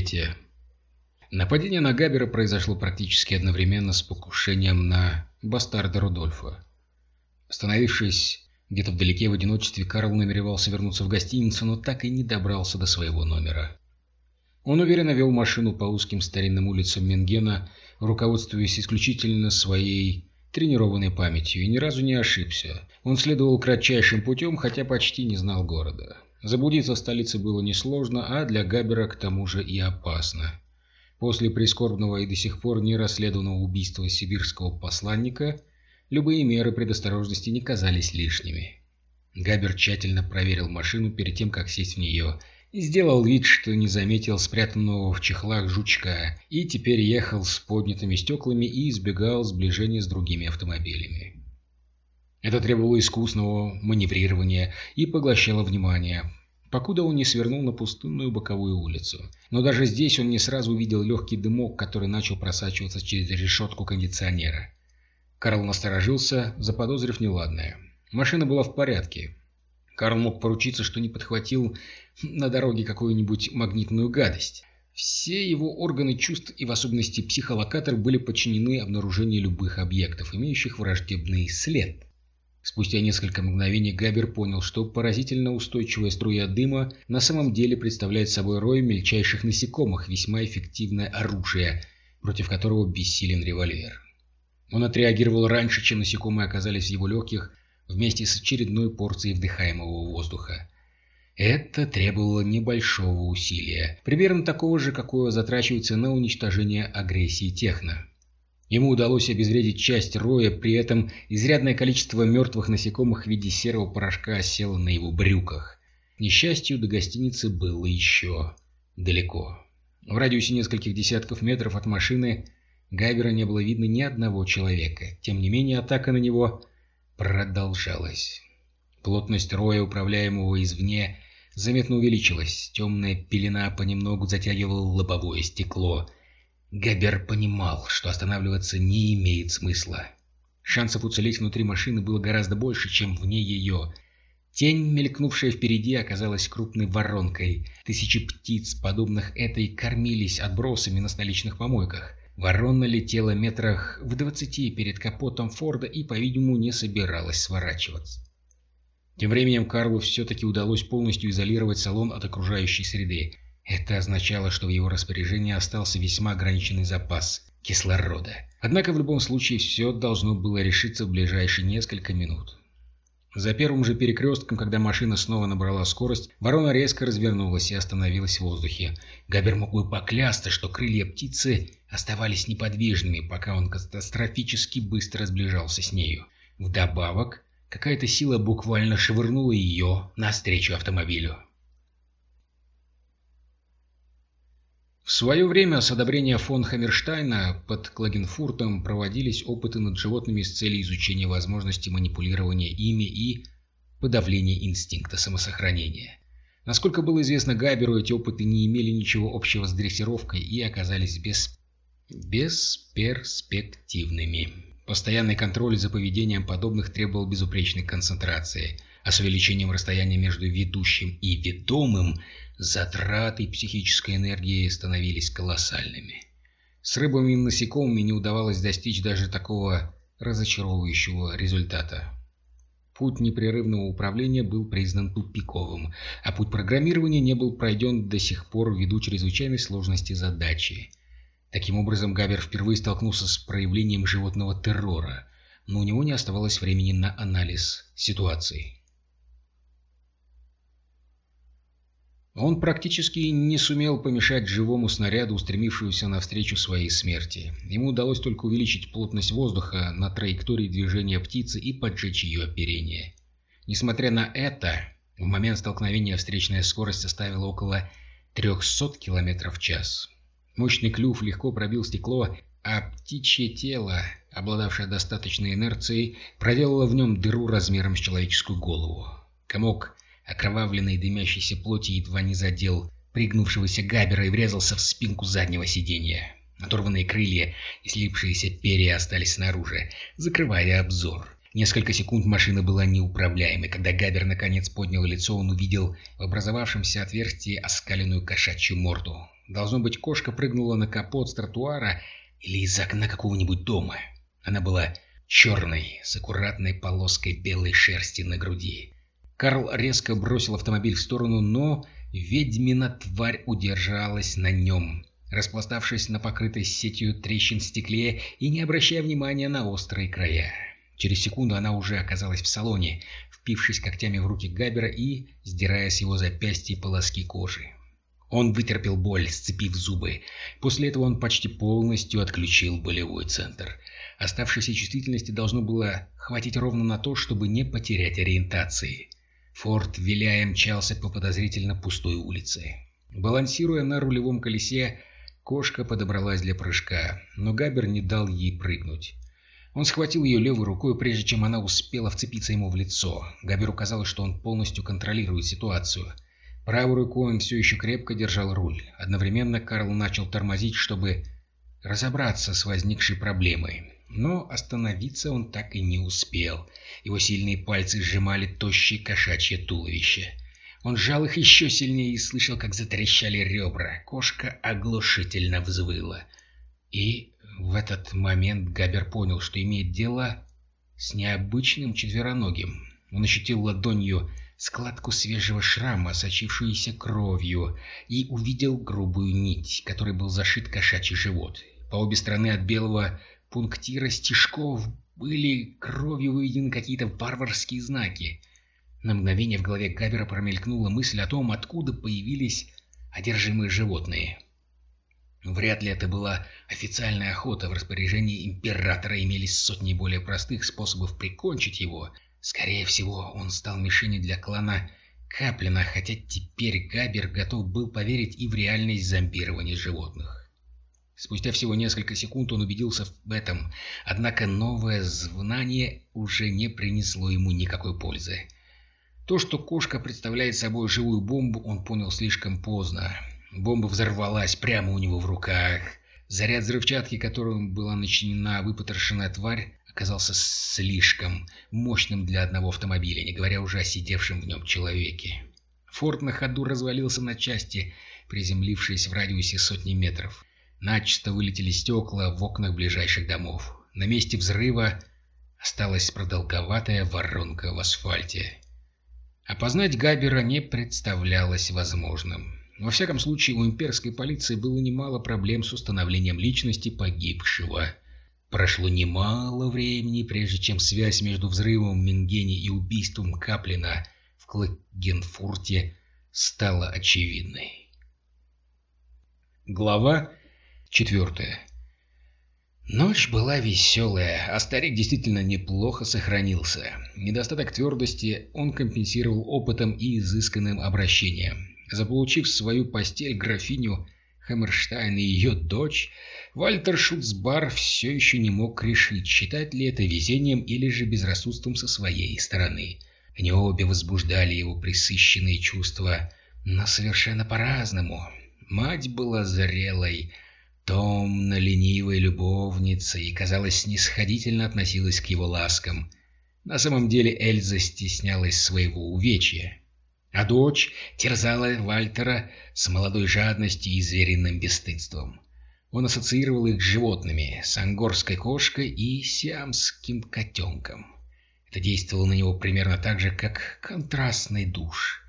Третья. Нападение на Габера произошло практически одновременно с покушением на бастарда Рудольфа. Остановившись где-то вдалеке в одиночестве, Карл намеревался вернуться в гостиницу, но так и не добрался до своего номера. Он уверенно вел машину по узким старинным улицам Менгена, руководствуясь исключительно своей тренированной памятью, и ни разу не ошибся. Он следовал кратчайшим путем, хотя почти не знал города. Заблудиться в столице было несложно, а для Габера к тому же и опасно. После прискорбного и до сих пор не расследованного убийства сибирского посланника любые меры предосторожности не казались лишними. Габер тщательно проверил машину перед тем, как сесть в нее, и сделал вид, что не заметил спрятанного в чехлах жучка, и теперь ехал с поднятыми стеклами и избегал сближения с другими автомобилями. Это требовало искусного маневрирования и поглощало внимание, покуда он не свернул на пустынную боковую улицу. Но даже здесь он не сразу увидел легкий дымок, который начал просачиваться через решетку кондиционера. Карл насторожился, заподозрив неладное. Машина была в порядке. Карл мог поручиться, что не подхватил на дороге какую-нибудь магнитную гадость. Все его органы чувств и в особенности психолокатор были подчинены обнаружению любых объектов, имеющих враждебный след. Спустя несколько мгновений Габер понял, что поразительно устойчивая струя дыма на самом деле представляет собой рой мельчайших насекомых, весьма эффективное оружие, против которого бессилен револьвер. Он отреагировал раньше, чем насекомые оказались в его легких, вместе с очередной порцией вдыхаемого воздуха. Это требовало небольшого усилия, примерно такого же, какое затрачивается на уничтожение агрессии техно. Ему удалось обезвредить часть роя, при этом изрядное количество мертвых насекомых в виде серого порошка осело на его брюках. К несчастью, до гостиницы было еще далеко. В радиусе нескольких десятков метров от машины Гайвера не было видно ни одного человека. Тем не менее, атака на него продолжалась. Плотность роя, управляемого извне, заметно увеличилась. Темная пелена понемногу затягивала лобовое стекло — Габер понимал, что останавливаться не имеет смысла. Шансов уцелеть внутри машины было гораздо больше, чем вне ее. Тень, мелькнувшая впереди, оказалась крупной воронкой. Тысячи птиц, подобных этой, кормились отбросами на столичных помойках. Ворона летела метрах в двадцати перед капотом Форда и, по-видимому, не собиралась сворачиваться. Тем временем Карлу все-таки удалось полностью изолировать салон от окружающей среды. Это означало, что в его распоряжении остался весьма ограниченный запас кислорода. Однако в любом случае все должно было решиться в ближайшие несколько минут. За первым же перекрестком, когда машина снова набрала скорость, ворона резко развернулась и остановилась в воздухе. Габер мог бы поклясться, что крылья птицы оставались неподвижными, пока он катастрофически быстро сближался с нею. Вдобавок, какая-то сила буквально швырнула ее навстречу автомобилю. В свое время с одобрения фон Хаммерштайна под Клагенфуртом проводились опыты над животными с целью изучения возможности манипулирования ими и подавления инстинкта самосохранения. Насколько было известно Габеру, эти опыты не имели ничего общего с дрессировкой и оказались без... бесперспективными. Постоянный контроль за поведением подобных требовал безупречной концентрации, а с увеличением расстояния между ведущим и ведомым Затраты психической энергии становились колоссальными. С рыбами и насекомыми не удавалось достичь даже такого разочаровывающего результата. Путь непрерывного управления был признан тупиковым, а путь программирования не был пройден до сих пор ввиду чрезвычайной сложности задачи. Таким образом, Габер впервые столкнулся с проявлением животного террора, но у него не оставалось времени на анализ ситуации. Он практически не сумел помешать живому снаряду, устремившемуся навстречу своей смерти. Ему удалось только увеличить плотность воздуха на траектории движения птицы и поджечь ее оперение. Несмотря на это, в момент столкновения встречная скорость составила около 300 км в час. Мощный клюв легко пробил стекло, а птичье тело, обладавшее достаточной инерцией, проделало в нем дыру размером с человеческую голову. Комок окровавленной дымящейся плоти едва не задел пригнувшегося Габера и врезался в спинку заднего сиденья. Оторванные крылья и слипшиеся перья остались снаружи, закрывая обзор. Несколько секунд машина была неуправляемой. Когда Габер наконец поднял лицо, он увидел в образовавшемся отверстии оскаленную кошачью морду. Должно быть, кошка прыгнула на капот с тротуара или из окна какого-нибудь дома. Она была черной, с аккуратной полоской белой шерсти на груди. Карл резко бросил автомобиль в сторону, но ведьмина тварь удержалась на нем, распластавшись на покрытой сетью трещин стекле и не обращая внимания на острые края. Через секунду она уже оказалась в салоне, впившись когтями в руки Габера и сдирая с его запястья полоски кожи. Он вытерпел боль, сцепив зубы. После этого он почти полностью отключил болевой центр. Оставшейся чувствительности должно было хватить ровно на то, чтобы не потерять ориентации. Форд, виляя, мчался по подозрительно пустой улице. Балансируя на рулевом колесе, кошка подобралась для прыжка, но Габер не дал ей прыгнуть. Он схватил ее левой рукой, прежде чем она успела вцепиться ему в лицо. Габеру казалось, что он полностью контролирует ситуацию. Правой рукой он все еще крепко держал руль. Одновременно Карл начал тормозить, чтобы разобраться с возникшей проблемой. Но остановиться он так и не успел. Его сильные пальцы сжимали тощие кошачье туловище. Он сжал их еще сильнее и слышал, как затрещали ребра. Кошка оглушительно взвыла. И в этот момент Габер понял, что имеет дело с необычным четвероногим. Он ощутил ладонью складку свежего шрама, сочившуюся кровью, и увидел грубую нить, которой был зашит кошачий живот. По обе стороны от белого пунктира стежков были кровью выведены какие-то варварские знаки. На мгновение в голове Габера промелькнула мысль о том, откуда появились одержимые животные. Вряд ли это была официальная охота. В распоряжении императора имелись сотни более простых способов прикончить его. Скорее всего, он стал мишенью для клана Каплина, хотя теперь Габер готов был поверить и в реальность зомбирования животных. Спустя всего несколько секунд он убедился в этом, однако новое знание уже не принесло ему никакой пользы. То, что кошка представляет собой живую бомбу, он понял слишком поздно. Бомба взорвалась прямо у него в руках. Заряд взрывчатки, которым была начинена выпотрошенная тварь, оказался слишком мощным для одного автомобиля, не говоря уже о сидевшем в нем человеке. Форд на ходу развалился на части, приземлившись в радиусе сотни метров. Начисто вылетели стекла в окнах ближайших домов. На месте взрыва осталась продолговатая воронка в асфальте. Опознать Габера не представлялось возможным. Во всяком случае, у имперской полиции было немало проблем с установлением личности погибшего. Прошло немало времени, прежде чем связь между взрывом в и убийством Каплина в Клагенфурте стала очевидной. Глава Четвертое. Ночь была веселая, а старик действительно неплохо сохранился. Недостаток твердости он компенсировал опытом и изысканным обращением. Заполучив свою постель графиню Хаммерштайн и ее дочь, Вальтер Шуцбар все еще не мог решить, считать ли это везением или же безрассудством со своей стороны. Они обе возбуждали его присыщенные чувства, но совершенно по-разному. Мать была зрелой, томно-ленивой любовницей и, казалось, снисходительно относилась к его ласкам. На самом деле Эльза стеснялась своего увечья. А дочь терзала Вальтера с молодой жадностью и звериным бесстыдством. Он ассоциировал их с животными, с ангорской кошкой и сиамским котенком. Это действовало на него примерно так же, как контрастный душ.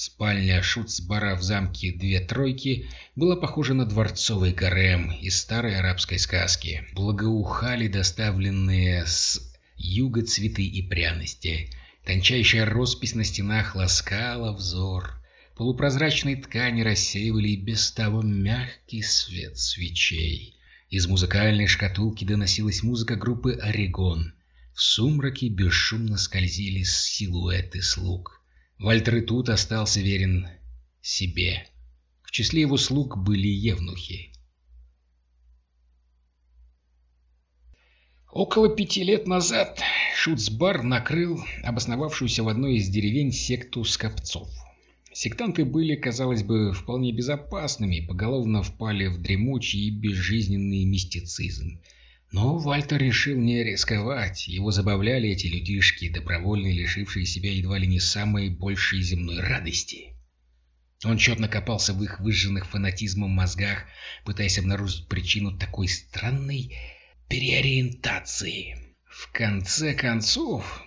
Спальня Шуцбара в замке «Две тройки» была похожа на дворцовый гарем из старой арабской сказки. Благоухали доставленные с юга цветы и пряности. Тончайшая роспись на стенах ласкала взор. Полупрозрачные ткани рассеивали без того мягкий свет свечей. Из музыкальной шкатулки доносилась музыка группы «Орегон». В сумраке бесшумно скользили силуэты слуг. Вальтер и тут остался верен себе. В числе его слуг были евнухи. Около пяти лет назад Шуцбар накрыл обосновавшуюся в одной из деревень секту скопцов. Сектанты были, казалось бы, вполне безопасными, поголовно впали в дремучий и безжизненный мистицизм. Но Вальтер решил не рисковать. Его забавляли эти людишки, добровольно лишившие себя едва ли не самой большей земной радости. Он четно копался в их выжженных фанатизмом мозгах, пытаясь обнаружить причину такой странной переориентации. В конце концов,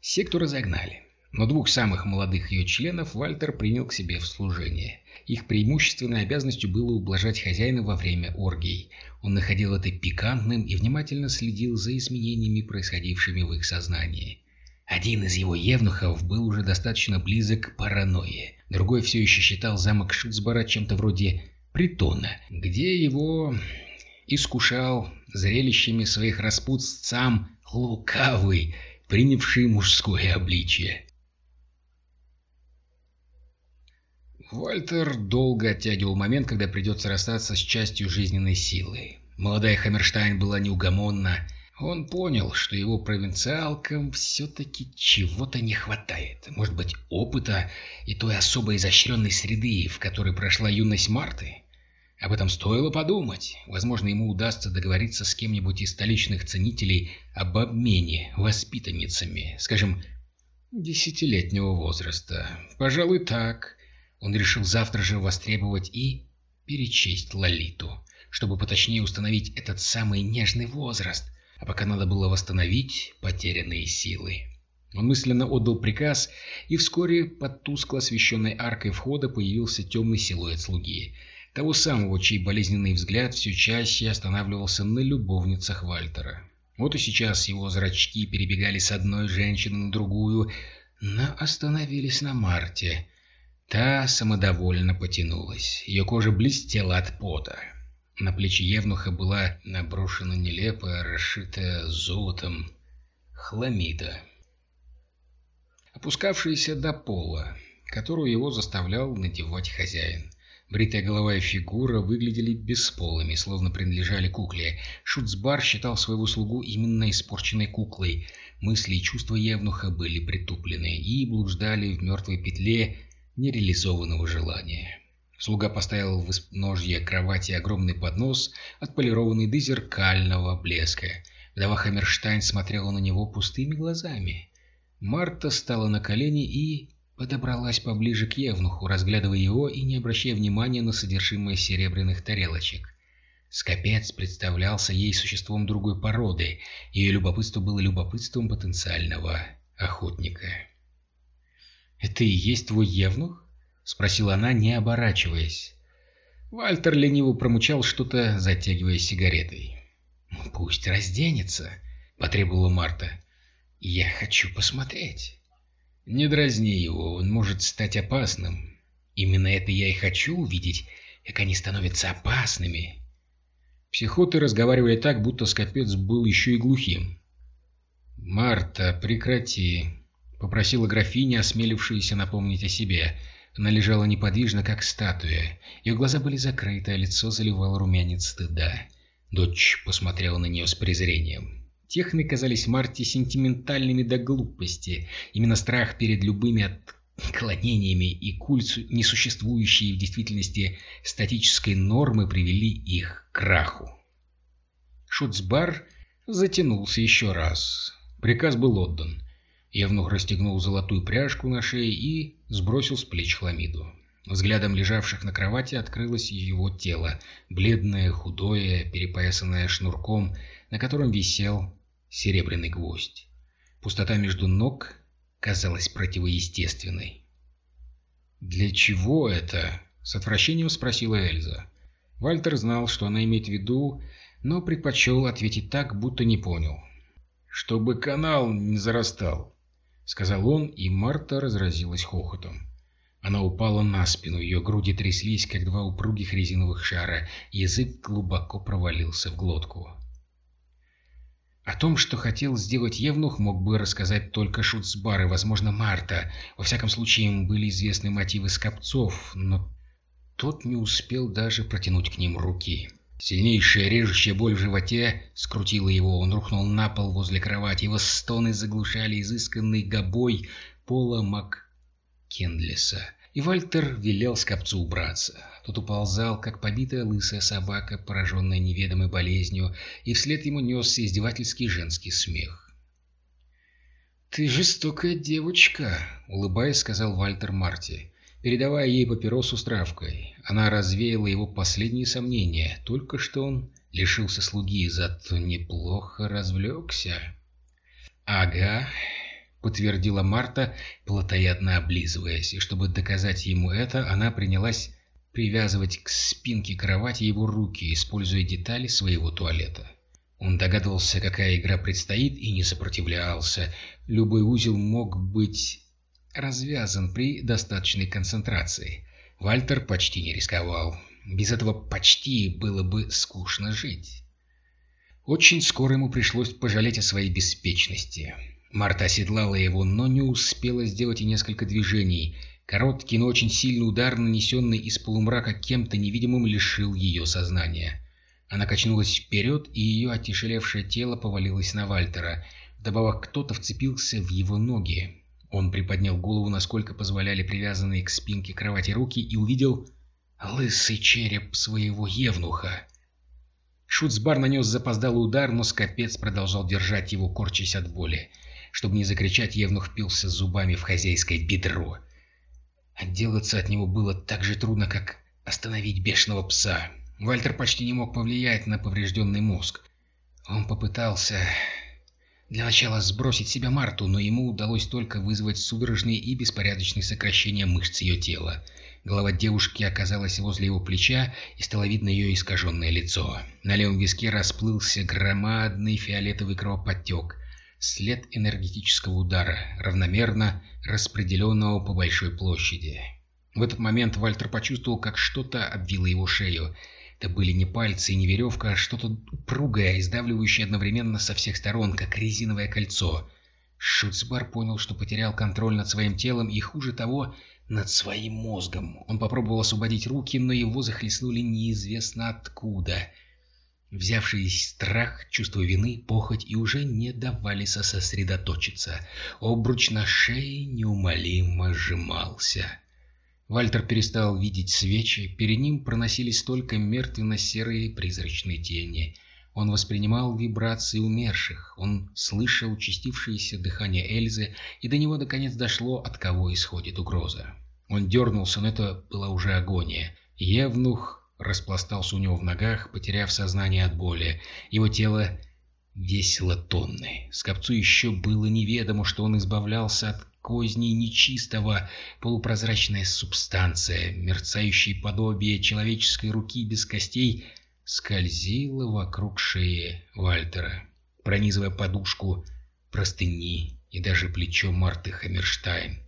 секту разогнали. Но двух самых молодых ее членов Вальтер принял к себе в служение. Их преимущественной обязанностью было ублажать хозяина во время оргий. Он находил это пикантным и внимательно следил за изменениями, происходившими в их сознании. Один из его евнухов был уже достаточно близок к паранойе. Другой все еще считал замок Шуцбара чем-то вроде притона, где его искушал зрелищами своих распут сам лукавый, принявший мужское обличие. Вальтер долго оттягивал момент, когда придется расстаться с частью жизненной силы. Молодая Хаммерштайн была неугомонна. Он понял, что его провинциалкам все-таки чего-то не хватает. Может быть, опыта и той особой изощренной среды, в которой прошла юность Марты? Об этом стоило подумать. Возможно, ему удастся договориться с кем-нибудь из столичных ценителей об обмене воспитанницами, скажем, десятилетнего возраста. Пожалуй, так. Он решил завтра же востребовать и перечесть Лолиту, чтобы поточнее установить этот самый нежный возраст, а пока надо было восстановить потерянные силы. Он мысленно отдал приказ, и вскоре под тускло освещенной аркой входа появился темный силуэт слуги, того самого, чей болезненный взгляд все чаще останавливался на любовницах Вальтера. Вот и сейчас его зрачки перебегали с одной женщины на другую, но остановились на Марте, Та самодовольно потянулась. Ее кожа блестела от пота. На плечи Евнуха была наброшена нелепая, расшитая золотом хламида, опускавшаяся до пола, которую его заставлял надевать хозяин. Бритая голова и фигура выглядели бесполыми, словно принадлежали кукле. Шуцбар считал своего слугу именно испорченной куклой. Мысли и чувства Евнуха были притуплены и блуждали в мертвой петле нереализованного желания. Слуга поставил в ножье кровати огромный поднос, отполированный до зеркального блеска. Вдова Хаммерштайн смотрела на него пустыми глазами. Марта стала на колени и подобралась поближе к Евнуху, разглядывая его и не обращая внимания на содержимое серебряных тарелочек. Скопец представлялся ей существом другой породы, ее любопытство было любопытством потенциального охотника. «Это и есть твой евнух?» — спросила она, не оборачиваясь. Вальтер лениво промучал что-то, затягивая сигаретой. «Пусть разденется», — потребовала Марта. «Я хочу посмотреть». «Не дразни его, он может стать опасным. Именно это я и хочу увидеть, как они становятся опасными». Психоты разговаривали так, будто Скопец был еще и глухим. «Марта, прекрати», — попросила графиня, осмелившаяся напомнить о себе. Она лежала неподвижно, как статуя. Ее глаза были закрыты, а лицо заливал румянец стыда. Дочь посмотрела на нее с презрением. Техны казались Марте сентиментальными до глупости. Именно страх перед любыми отклонениями и культ несуществующей в действительности статической нормы привели их к краху. Шуцбар затянулся еще раз. Приказ был отдан. Евнух расстегнул золотую пряжку на шее и сбросил с плеч хламиду. Взглядом лежавших на кровати открылось его тело, бледное, худое, перепоясанное шнурком, на котором висел серебряный гвоздь. Пустота между ног казалась противоестественной. «Для чего это?» — с отвращением спросила Эльза. Вальтер знал, что она имеет в виду, но предпочел ответить так, будто не понял. «Чтобы канал не зарастал», — сказал он, и Марта разразилась хохотом. Она упала на спину, ее груди тряслись, как два упругих резиновых шара, язык глубоко провалился в глотку. О том, что хотел сделать Евнух, мог бы рассказать только Шуцбар и, возможно, Марта. Во всяком случае, им были известны мотивы скопцов, но тот не успел даже протянуть к ним руки. Сильнейшая режущая боль в животе скрутила его, он рухнул на пол возле кровати, его стоны заглушали изысканный гобой пола МакКендлиса. и Вальтер велел скопцу убраться. Тот уползал, как побитая лысая собака, пораженная неведомой болезнью, и вслед ему несся издевательский женский смех. «Ты жестокая девочка», — улыбаясь, сказал Вальтер Марти, передавая ей папиросу с травкой. Она развеяла его последние сомнения. Только что он лишился слуги, зато неплохо развлекся. «Ага», — подтвердила Марта, плотоядно облизываясь, и чтобы доказать ему это, она принялась привязывать к спинке кровати его руки, используя детали своего туалета. Он догадывался, какая игра предстоит, и не сопротивлялся. Любой узел мог быть развязан при достаточной концентрации. Вальтер почти не рисковал. Без этого почти было бы скучно жить. Очень скоро ему пришлось пожалеть о своей беспечности. Марта оседлала его, но не успела сделать и несколько движений — Короткий, но очень сильный удар, нанесенный из полумрака кем-то невидимым, лишил ее сознания. Она качнулась вперед, и ее отяжелевшее тело повалилось на Вальтера. Вдобавок кто-то вцепился в его ноги. Он приподнял голову, насколько позволяли привязанные к спинке кровати руки, и увидел лысый череп своего евнуха. Шуцбар нанес запоздалый удар, но скопец продолжал держать его, корчась от боли. Чтобы не закричать, евнух впился зубами в хозяйское бедро. Отделаться от него было так же трудно, как остановить бешеного пса. Вальтер почти не мог повлиять на поврежденный мозг. Он попытался для начала сбросить себя Марту, но ему удалось только вызвать судорожные и беспорядочные сокращения мышц ее тела. Голова девушки оказалась возле его плеча, и стало видно ее искаженное лицо. На левом виске расплылся громадный фиолетовый кровоподтек след энергетического удара, равномерно распределенного по большой площади. В этот момент Вальтер почувствовал, как что-то обвило его шею. Это были не пальцы и не веревка, а что-то упругое, издавливающее одновременно со всех сторон, как резиновое кольцо. Шуцбар понял, что потерял контроль над своим телом и, хуже того, над своим мозгом. Он попробовал освободить руки, но его захлестнули неизвестно откуда — Взявшись страх, чувство вины, похоть и уже не давали сосредоточиться. Обруч на шее неумолимо сжимался. Вальтер перестал видеть свечи, перед ним проносились только мертвенно-серые призрачные тени. Он воспринимал вибрации умерших, он слышал участившееся дыхание Эльзы, и до него наконец дошло, от кого исходит угроза. Он дернулся, но это была уже агония. Евнух распластался у него в ногах, потеряв сознание от боли. Его тело весило тонны. Скопцу еще было неведомо, что он избавлялся от козней нечистого, полупрозрачная субстанция, мерцающее подобие человеческой руки без костей, скользила вокруг шеи Вальтера, пронизывая подушку, простыни и даже плечо Марты Хаммерштайн.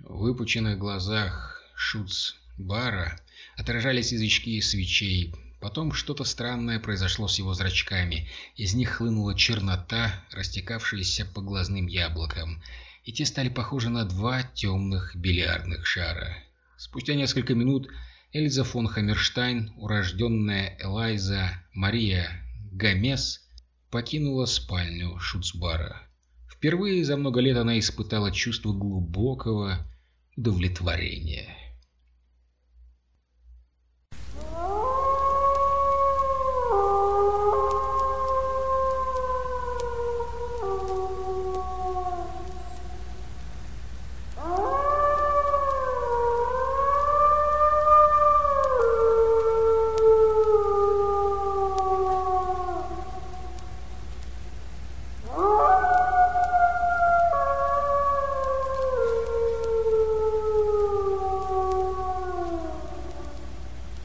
В выпученных глазах Шуц Бара отражались язычки свечей. Потом что-то странное произошло с его зрачками. Из них хлынула чернота, растекавшаяся по глазным яблокам, и те стали похожи на два темных бильярдных шара. Спустя несколько минут Эльза фон Хаммерштайн, урожденная Элайза Мария Гомес, покинула спальню Шуцбара. Впервые за много лет она испытала чувство глубокого удовлетворения.